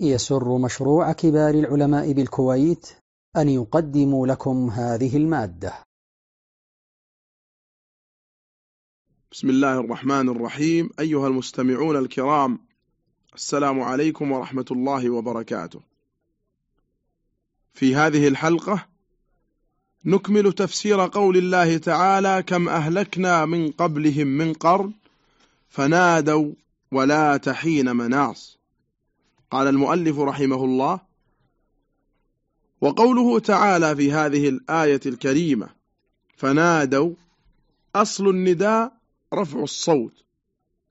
يسر مشروع كبار العلماء بالكويت أن يقدم لكم هذه المادة. بسم الله الرحمن الرحيم. أيها المستمعون الكرام السلام عليكم ورحمة الله وبركاته. في هذه الحلقة نكمل تفسير قول الله تعالى كم أهلكنا من قبلهم من قرن فنادوا ولا تحين مناص قال المؤلف رحمه الله وقوله تعالى في هذه الآية الكريمة فنادوا أصل النداء رفع الصوت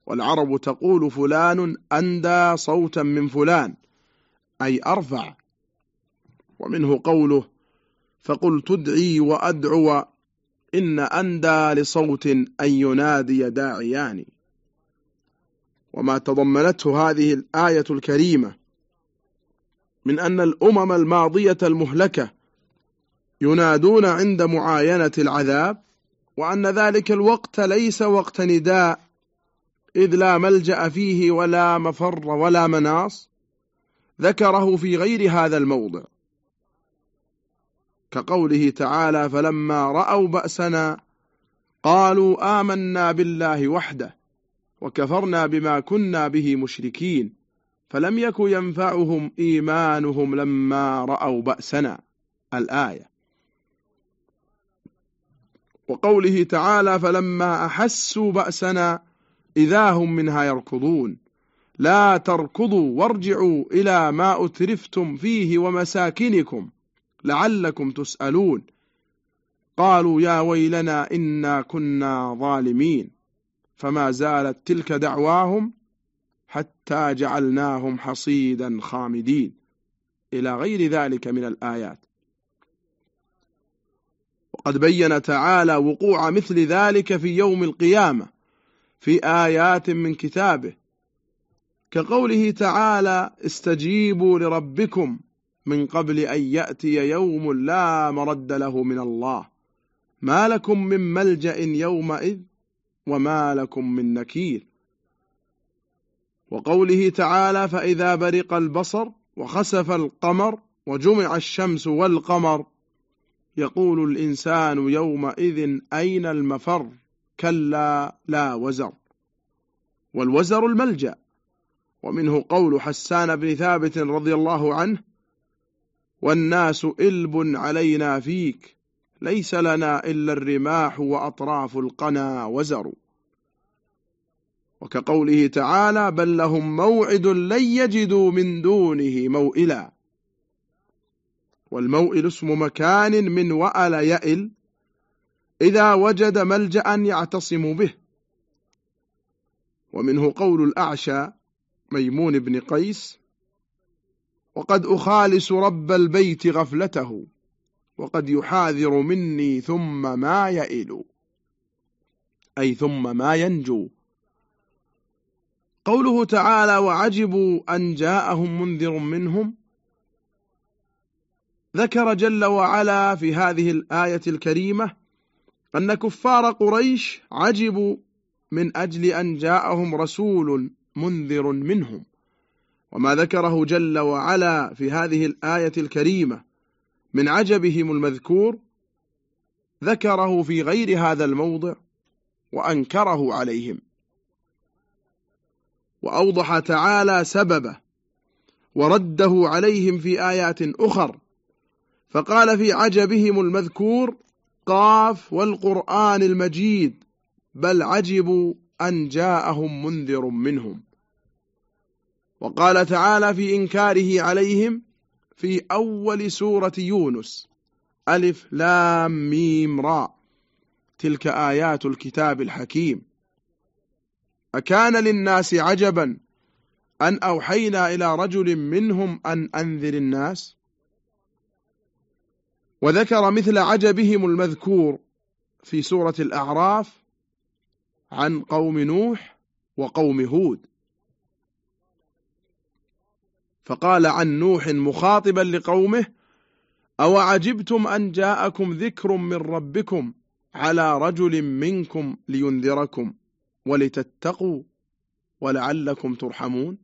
والعرب تقول فلان أندى صوتا من فلان أي أرفع ومنه قوله فقل تدعي وأدعو إن أندى لصوت أن ينادي داعيان وما تضمنته هذه الآية الكريمة من أن الأمم الماضية المهلكة ينادون عند معاينة العذاب وأن ذلك الوقت ليس وقت نداء إذ لا ملجأ فيه ولا مفر ولا مناص ذكره في غير هذا الموضع. كقوله تعالى فلما رأوا بأسنا قالوا آمنا بالله وحده وكفرنا بما كنا به مشركين فلم يك ينفعهم إيمانهم لما رأوا بأسنا. الآية. وقوله تعالى فلما أحسوا بأسنا إذا هم منها يركضون. لا تركضوا وارجعوا إلى ما أترفتم فيه ومساكنكم لعلكم تسألون. قالوا يا ويلنا إنا كنا ظالمين. فما زالت تلك دعواهم حتى جعلناهم حصيدا خامدين. إلى غير ذلك من الآيات. وقد بين تعالى وقوع مثل ذلك في يوم القيامة في آيات من كتابه كقوله تعالى استجيبوا لربكم من قبل أن يأتي يوم لا مرد له من الله. ما لكم من ملجأ يومئذ وما لكم من نكير. وقوله تعالى فإذا برق البصر وخسف القمر وجمع الشمس والقمر يقول الإنسان يومئذ أين المفر؟ كلا لا وزر. والوزر الملجأ. ومنه قول حسان بن ثابت رضي الله عنه والناس إلب علينا فيك. ليس لنا إلا الرماح وأطراف القنا وزر. وكقوله تعالى بل لهم موعد لن يجدوا من دونه موئلا. والموئل اسم مكان من وأل يئل إذا وجد ملجأ يعتصم به. ومنه قول الأعشى ميمون بن قيس وقد أخالس رب البيت غفلته. وقد يحاذر مني ثم ما يئل. أي ثم ما ينجو. قوله تعالى وعجبوا أن جاءهم منذر منهم ذكر جل وعلا في هذه الآية الكريمة أن كفار قريش عجبوا من أجل أن جاءهم رسول منذر منهم. وما ذكره جل وعلا في هذه الآية الكريمة من عجبهم المذكور ذكره في غير هذا الموضع وأنكره عليهم. وأوضح تعالى سببه ورده عليهم في آيات أخر. فقال في عجبهم المذكور قاف والقرآن المجيد بل عجبوا أن جاءهم منذر منهم. وقال تعالى في إنكاره عليهم في أول سورة يونس. ألف لام ميم راء تلك آيات الكتاب الحكيم. أكان للناس عجبا أن أوحينا إلى رجل منهم أن أنذر الناس؟ وذكر مثل عجبهم المذكور في سورة الأعراف عن قوم نوح وقوم هود. فقال عن نوح مخاطبا لقومه أو عجبتم أن جاءكم ذكر من ربكم على رجل منكم لينذركم ولتتقوا ولعلكم ترحمون؟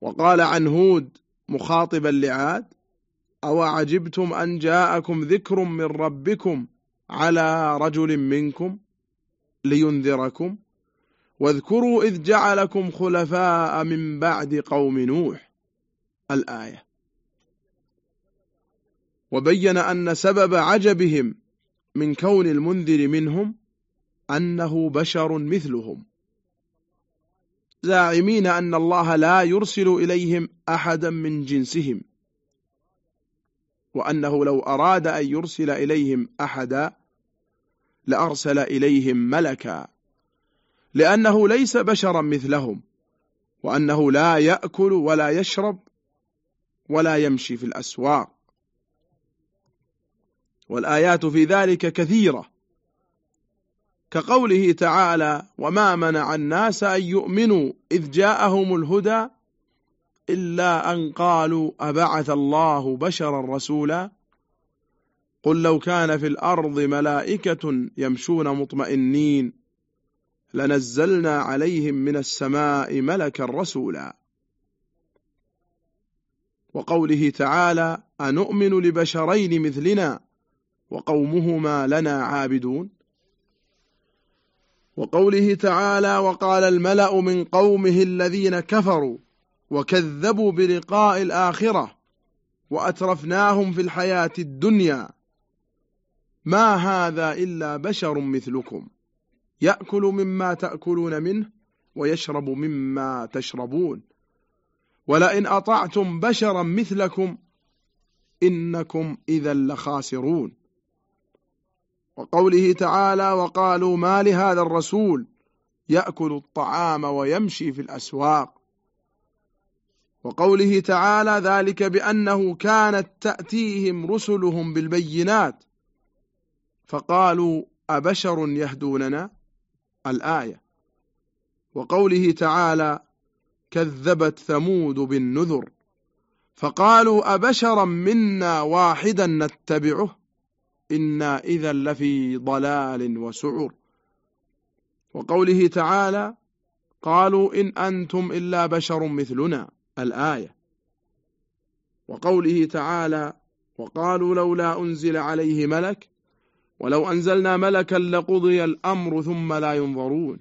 وقال عن هود مخاطبا لعاد أو عجبتم أن جاءكم ذكر من ربكم على رجل منكم لينذركم واذكروا إذ جعلكم خلفاء من بعد قوم نوح. الآية. وبين أن سبب عجبهم من كون المنذر منهم أنه بشر مثلهم. زاعمين أن الله لا يرسل إليهم أحدا من جنسهم. وأنه لو أراد أن يرسل إليهم أحدا لأرسل إليهم ملكا. لأنه ليس بشرا مثلهم وأنه لا يأكل ولا يشرب ولا يمشي في الأسواق. والآيات في ذلك كثيرة. كقوله تعالى وما منع الناس أن يؤمنوا إذ جاءهم الهدى إلا أن قالوا أبعث الله بشرا رسولا؟ قل لو كان في الأرض ملائكة يمشون مطمئنين. لنزلنا عليهم من السماء ملكا رسولا. وقوله تعالى أنؤمن لبشرين مثلنا وقومهما لنا عابدون؟ وقوله تعالى وقال الملأ من قومه الذين كفروا وكذبوا بلقاء الآخرة وأترفناهم في الحياة الدنيا. ما هذا إلا بشر مثلكم؟ يأكل مما تأكلون منه ويشرب مما تشربون. ولئن أطعتم بشرا مثلكم إنكم إذا لخاسرون. وقوله تعالى وقالوا ما لهذا الرسول؟ يأكل الطعام ويمشي في الأسواق. وقوله تعالى ذلك بأنه كانت تأتيهم رسلهم بالبينات. فقالوا أبشر يهدوننا؟ الآية. وقوله تعالى كذبت ثمود بالنذر فقالوا أبشرا منا واحدا نتبعه إنا إذا لفي ضلال وسعر. وقوله تعالى قالوا إن أنتم إلا بشر مثلنا الآية. وقوله تعالى وقالوا لولا أنزل عليه ملك ولو أنزلنا ملكا لقضي الأمر ثم لا ينظرون.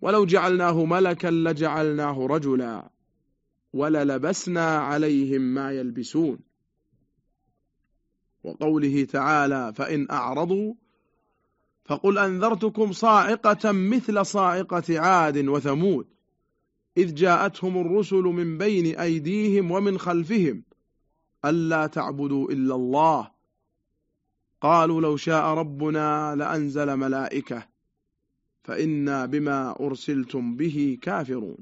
ولو جعلناه ملكا لجعلناه رجلا. وللبسنا عليهم ما يلبسون. وقوله تعالى فإن أعرضوا فقل أنذرتكم صاعقة مثل صاعقة عاد وثمود. إذ جاءتهم الرسل من بين أيديهم ومن خلفهم ألا تعبدوا إلا الله قالوا لو شاء ربنا لأنزل ملائكة فإنا بما أرسلتم به كافرون.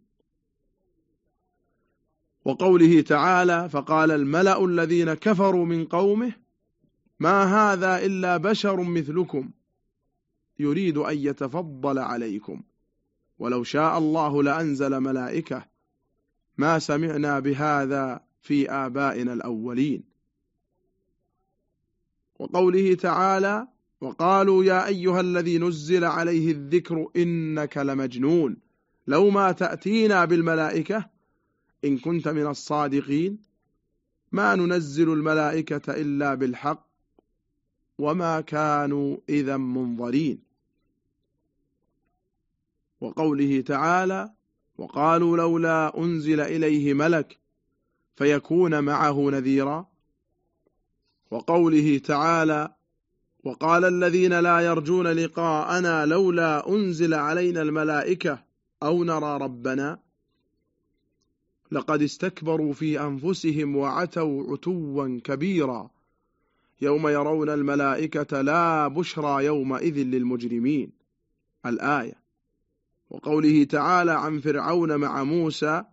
وقوله تعالى فقال الملأ الذين كفروا من قومه ما هذا إلا بشر مثلكم يريد أن يتفضل عليكم. ولو شاء الله لأنزل ملائكة ما سمعنا بهذا في آبائنا الأولين. وقوله تعالى وقالوا يا أيها الذي نزل عليه الذكر إنك لمجنون لو ما تأتينا بالملائكة إن كنت من الصادقين ما ننزل الملائكة إلا بالحق وما كانوا إذا منظرين. وقوله تعالى وقالوا لولا أنزل إليه ملك فيكون معه نذيرا وقوله تعالى وقال الذين لا يرجون لقاءنا لولا أنزل علينا الملائكة أو نرى ربنا لقد استكبروا في أنفسهم وعتوا عتوا كبيرا يوم يرون الملائكة لا بشرى يومئذ للمجرمين. الآية. وقوله تعالى عن فرعون مع موسى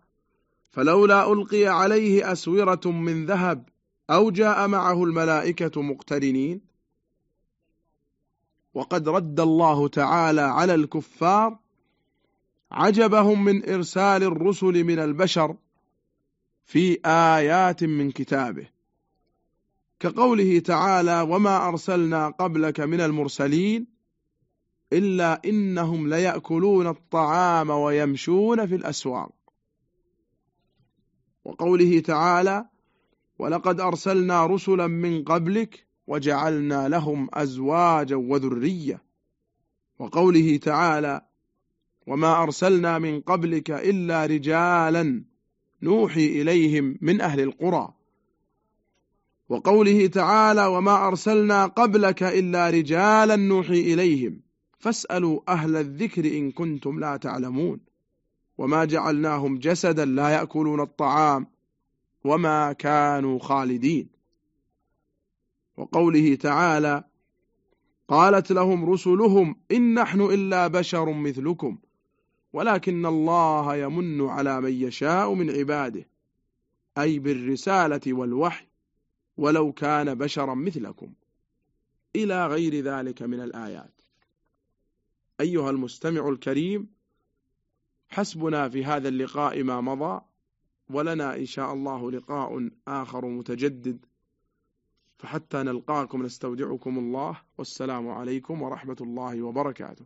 فلولا ألقي عليه أسورة من ذهب أو جاء معه الملائكة مقترنين. وقد رد الله تعالى على الكفار عجبهم من إرسال الرسل من البشر في آيات من كتابه كقوله تعالى وما أرسلنا قبلك من المرسلين إلا إنهم ليأكلون الطعام ويمشون في الأسواق وقوله تعالى ولقد أرسلنا رسلا من قبلك وجعلنا لهم أزواجا وذرية. وقوله تعالى وما أرسلنا من قبلك إلا رجالا نوحي إليهم من أهل القرى. وقوله تعالى وما أرسلنا قبلك إلا رجالا نوحي إليهم. فاسألوا أهل الذكر إن كنتم لا تعلمون. وما جعلناهم جسدا لا يأكلون الطعام. وما كانوا خالدين. وقوله تعالى قالت لهم رسلهم إن نحن إلا بشر مثلكم ولكن الله يمن على من يشاء من عباده أي بالرسالة والوحي ولو كان بشرا مثلكم. إلى غير ذلك من الآيات. أيها المستمع الكريم حسبنا في هذا اللقاء ما مضى ولنا إن شاء الله لقاء آخر متجدد. فحتى نلقاكم نستودعكم الله. والسلام عليكم ورحمة الله وبركاته.